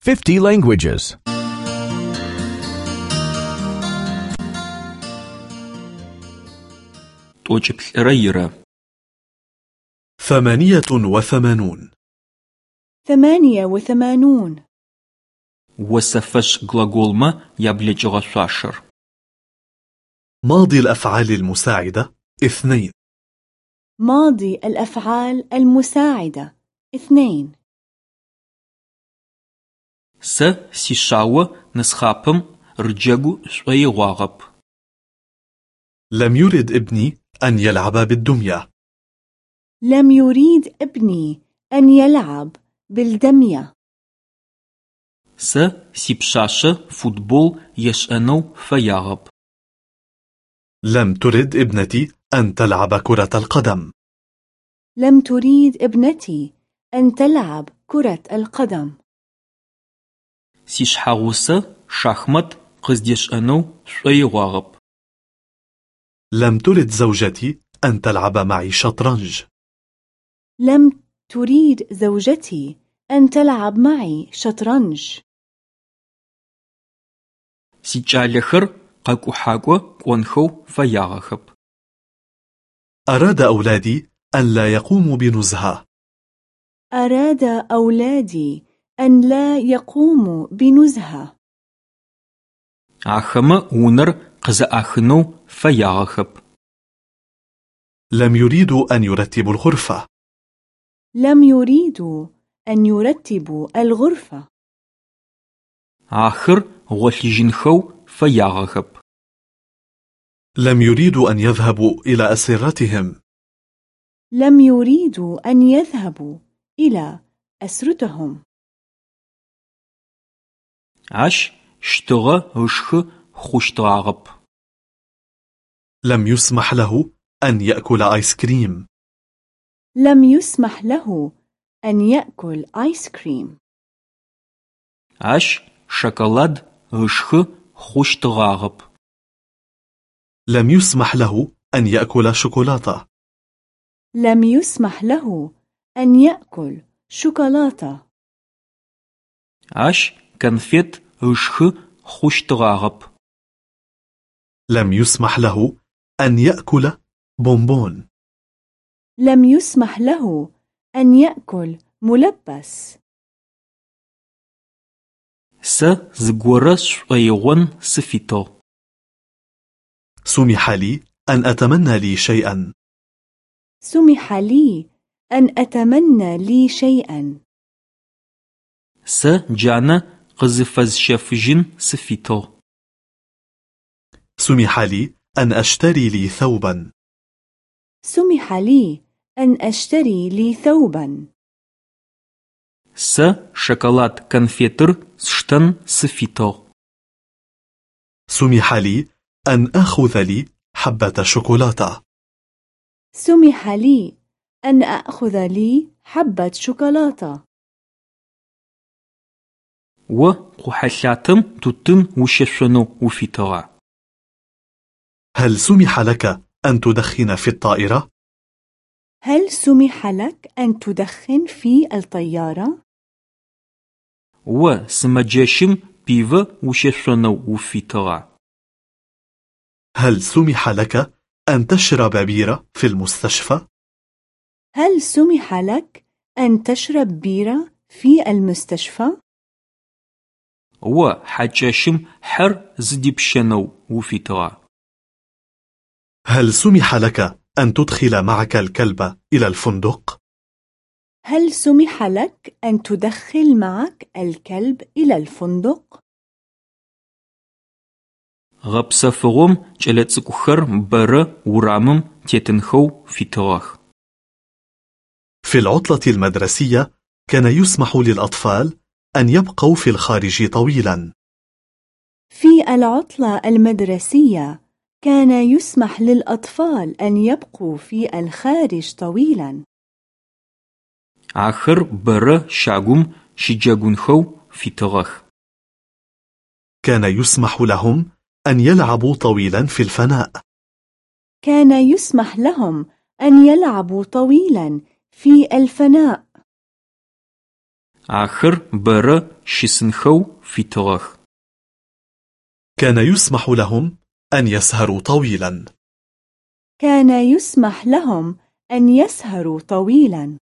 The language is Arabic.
50 languages. 'T'oç'ıplh'ıre yirэ. ثمانية وثمانون ثمانية وثمانون Осэфэшӏ глаголмэ яблэкӏыгъэ шъуашэр. ماضي الأفعال المساعدة اثنين ماضي الأفعال المساعدة اثنين Сэ сишъао нысхъапэм рыджэгу шӏоигъуагъэп. لم يرد ابني أن يلعب بالدمية لم يريد ابني أن يلعب بالدمية Сэ сипшъашъэ футбол ешӏэнэу фэягъэп. لم ترد ابنتي أن تلعب كرة القدم لم تريد ابنتي أن تلعب كرة القدم Сишъхьагъусэ шахмат къыздешӏэнэу шӏоигъуагъэп. لم ترد زوجتي أن تلعب معي شطرنج لم تريد زوجتي أن تلعب معي شطرنج Сикӏалэхэр къэкӏухьакӏо кӏонхэу фэягъэхэп. أراد أولادي أن لا يقوموا بنزهة أراد أولادي أن لا يقوموا بنزهة Ахэмэ унэр къызэӏахынэу фэягъэхэп. لم يريدوا أن يرتبوا الغرفة لم يريدوا أن يرتبوا الغرفة Ахэр гъолъыжьынхэу фэягъэхэп. لم يريدوا أن يذهبوا إلى أسرتهم لم يريدوا أن يذهبوا إلى أسرتهم Ащ щтыгъэ ышхы хъущтыгъагъэп. لم يسمح له أن يأكل آيس كريم لم يسمح له أن يأكل آيس كريم Ащ шоколад ышхы хъущтыгъагъэп. لم يسمح له أن يأكل شوكولاتة لم يسمح له أن يأكل شوكولاتة Ащ конфет ышхы хъущтыгъагъэп. لم يسمح له أن يأكل بونبون لم يسمح له أن يأكل ملبس Сэ зыгорэ сшӏоигъон сыфитыгъ. سمح لي أن أتمنى لي شيئا سمح لي أن أتمنى لي شيئا Сэ джанэ قزفز شف جن سفيتو. سمح لي أن أشتري لي ثوبا. سمح لي أن أشتري لي ثوبا. س شوكولاد كنفيتر شتن سفيتو سمح لي أن أخذ لي حبة شوكولاتة. سمح لي أن أخذ لي حبة شوكولاتة. О къухьэлъатэм тутын ущешъонэу уфитыгъа? هل سمح لك أن تدخن في الطائرة؟ هل سمح لك أن تدخن في الطيارة؟ О сымэджэщым пивэ ущешъонэу уфитыгъа? هل سمح لك أن تشرب بيرة في المستشفى؟ هل سمح لك أن تشرب بيرة في المستشفى؟ О хьакӏэщым хьэр зыдипщэнэу уфитыгъа? هل سمح لك أن تدخل معك الكلب إلى الفندق؟ هل سمح لك أن تدخل معك الكلب إلى الفندق؟ Гъэпсэфыгъом кӏэлэцӏыкӏухэр бэрэ урамым тетынхэу фитыгъэх. في العطلة المدرسية كان يسمح للأطفال أن يبقوا في الخارج طويلا في العطلة المدرسية كان يسمح للأطفال أن يبقوا في الخارج طويلا Ахэр бэрэ щагум щыджэгунхэу фитыгъэх. كان يسمح لهم أن يلعبوا طويلا في الفناء كان يسمح لهم أن يلعبوا طويلا في الفناء Ахэр бэрэ щысынхэу фитыгъэх. كان يسمح لهم أن يسهروا طويلا كان يسمح لهم أن يسهروا طويلا